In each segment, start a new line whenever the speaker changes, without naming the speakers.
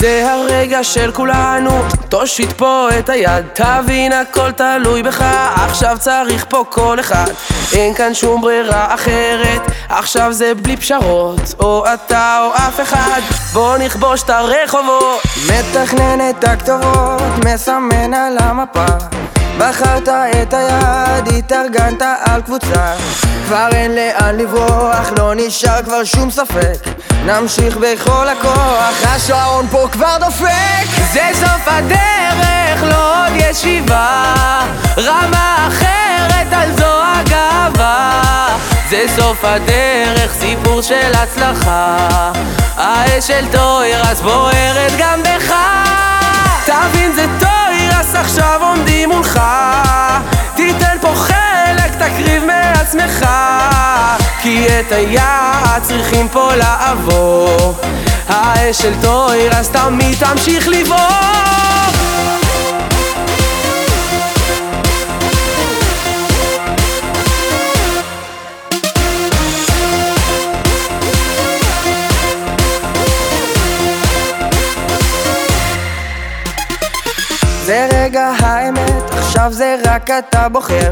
זה הרגע של כולנו, תושיט פה את היד, תבין הכל תלוי בך, עכשיו צריך פה כל אחד, אין כאן שום ברירה אחרת, עכשיו זה בלי פשרות, או אתה או אף אחד, בוא נכבוש את הרחובות.
מתכנן את הכתובות, מסמן על המפה בחרת את היד, התארגנת על קבוצה. כבר אין לאן לברוח, לא נשאר כבר שום ספק. נמשיך בכל הכוח, השעון פה כבר דופק.
זה סוף הדרך, לא עוד ישיבה. רמה אחרת, על זו הגאווה. זה סוף הדרך, סיפור של הצלחה. האש של טוירס בוערת גם בך. תבין זה טוירס עכשיו עומדים מולך את היעד צריכים פה לעבור. האש של טוירס תמיד תמשיך לבעור
זה רגע האמת, עכשיו זה רק אתה בוחר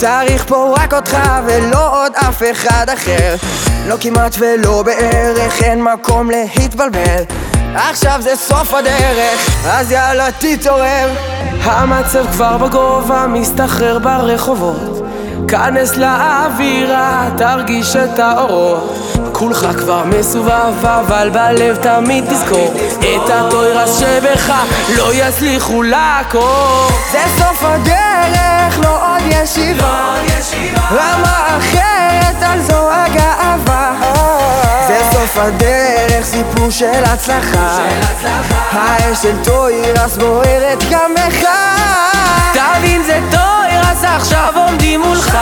צריך פה רק אותך ולא עוד אף אחד אחר. לא כמעט ולא בערך, אין מקום להתבלבל. עכשיו זה סוף הדרך, אז יאללה תתעורר.
המצב כבר בגובה, מסתחרר ברחובות. כנס לאווירה, תרגיש את האורות. כולך כבר מסובב, אבל בלב תמיד תזכור את הטוירס שבך לא יצליחו לעקור.
זה סוף הדרך, לא עוד ישיבה. רמה אחרת, על זו הגאווה? זה סוף הדרך, סיפור של הצלחה. האש של טוירס בוערת גם בך
תבין זה טוירס עכשיו עומדים מולך.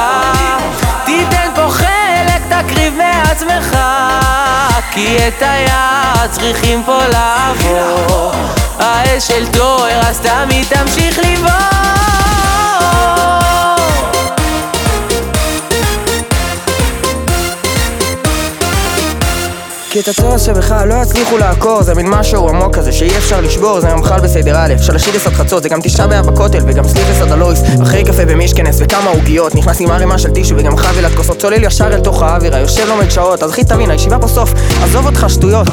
תיתן פה חלק, תקריב מעצמך. כי את היעד צריכים פה לעבור. האש של טוירס תמיד תמשיך לבעור
כי את הצורך שבך לא יצליחו לעקור זה מין משהו עמוק כזה שאי אפשר לשבור זה רמח"ל בסדר א', שלשידס עד חצות זה גם תשעה באב בכותל וגם סליפס עד הלויס אחרי קפה במישכנס וכמה עוגיות נכנס עם ערימה של טישו וגם חבילת כוסות צולל ישר אל תוך האווירה יושב לומד שעות אז אחי תבין הישיבה פה סוף עזוב אותך שטויות